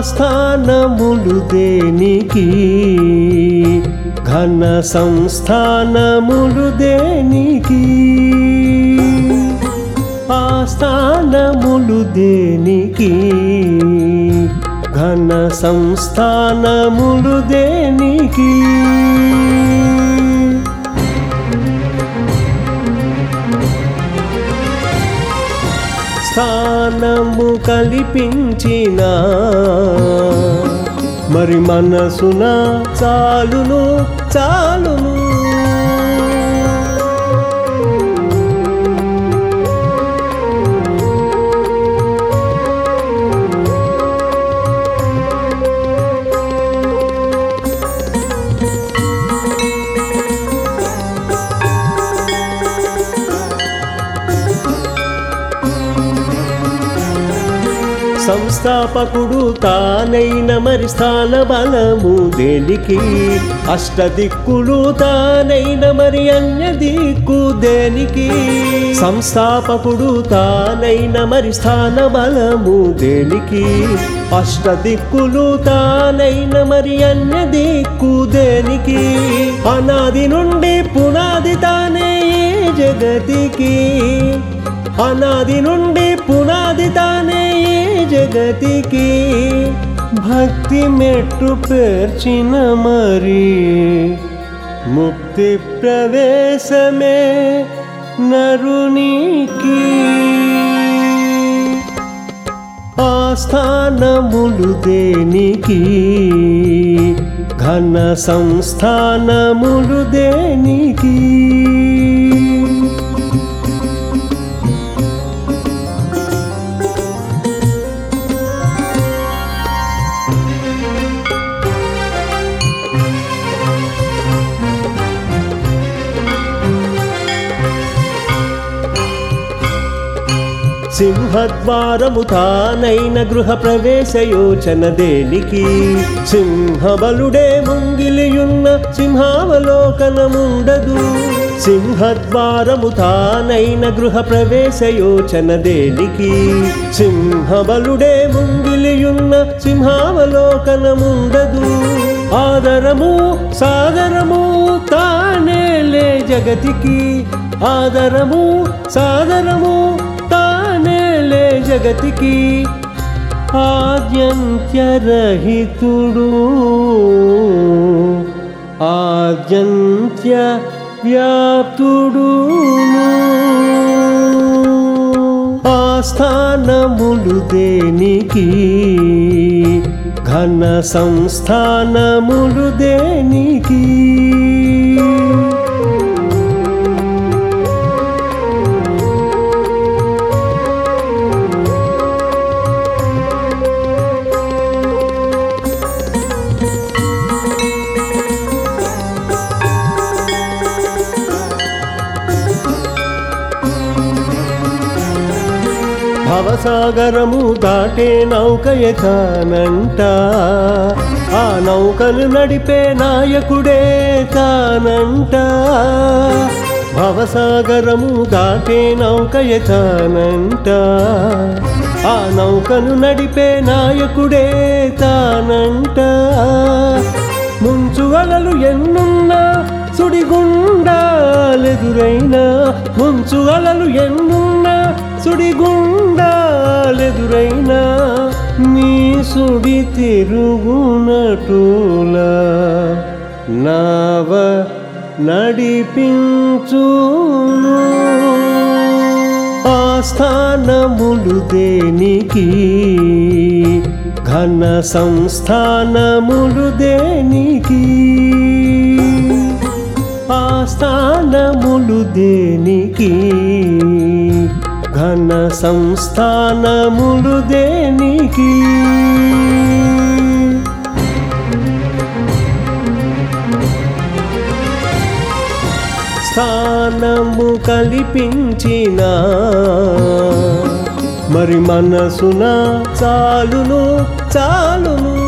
స్థానములు దేనికి? ఘన సంస్థానములు దేనికి? ఆస్థానములు దేనికి? ఘన సంస్థానములు దేనికి? స్థానము కల్పించిన. మరి మనసున చాలును చాలును. సంస్థాపకుడు తానైన మరి స్థాన బలము దేనికి? అష్టదిక్కులు తానైన మరి అన్య దిక్కు దేనికి? సంస్థాపకుడు తానైన మరి స్థాన బలము దేనికి? అష్టదిక్కులు తానైన మరి అన్య దిక్కు దేనికి? అనాది నుండి పునాది తానే జగతికి. అనాది నుండి పునాది తానే జగతికి భక్తి మెట్టు పేర్చిన మరి. ముక్తి ప్రవేశమే నరునికి. ఆస్థానములు దేనికి? ఘన సంస్థానములు దేనికి? సింహద్వారము తానైన గృహ ప్రవేశ యోచన దేనికి? సింహబలుడే ముంగిలియున్న సింహావలోకనముండదు. సింహద్వారము తానైన గృహ ప్రవేశ యోచన దేనికి? సింహబలుడే ముంగిలియున్న సింహావలోకనముండదు. ఆదరము సాదరము తానేలే జగతికి. ఆదరము సాదరము జగతికి ఆద్యంత్యరహితుడు. ఆద్యంత్య వ్యాప్తుడు ఆస్థానములు దేనికి? ఘన సంస్థానములు దేని భవసాగరము దాటే నౌక ఎతానంట ఆ నౌకను నడిపే నాయకుడే తానంట భవసాగరము దాటే నౌక ఎతానంట ఆ నౌకను నడిపే నాయకుడే తానంట ముంచుగలలు ఎన్నున్నా సుడిగుండాలెదురైనా. ముంచుగలలు ఎన్నున్నా సుడిగుండాలెదురైనా నీ సుడి తిరుగునటులా నావ నడిపించును. ఆస్థానములు దేనికి? ఘన సంస్థానములు దేనికి? ఆస్థానములు దేనికి? ఘన సంస్థానములు దేనికి? స్థానము కల్పించిన మరి మనసున చాలును చాలును.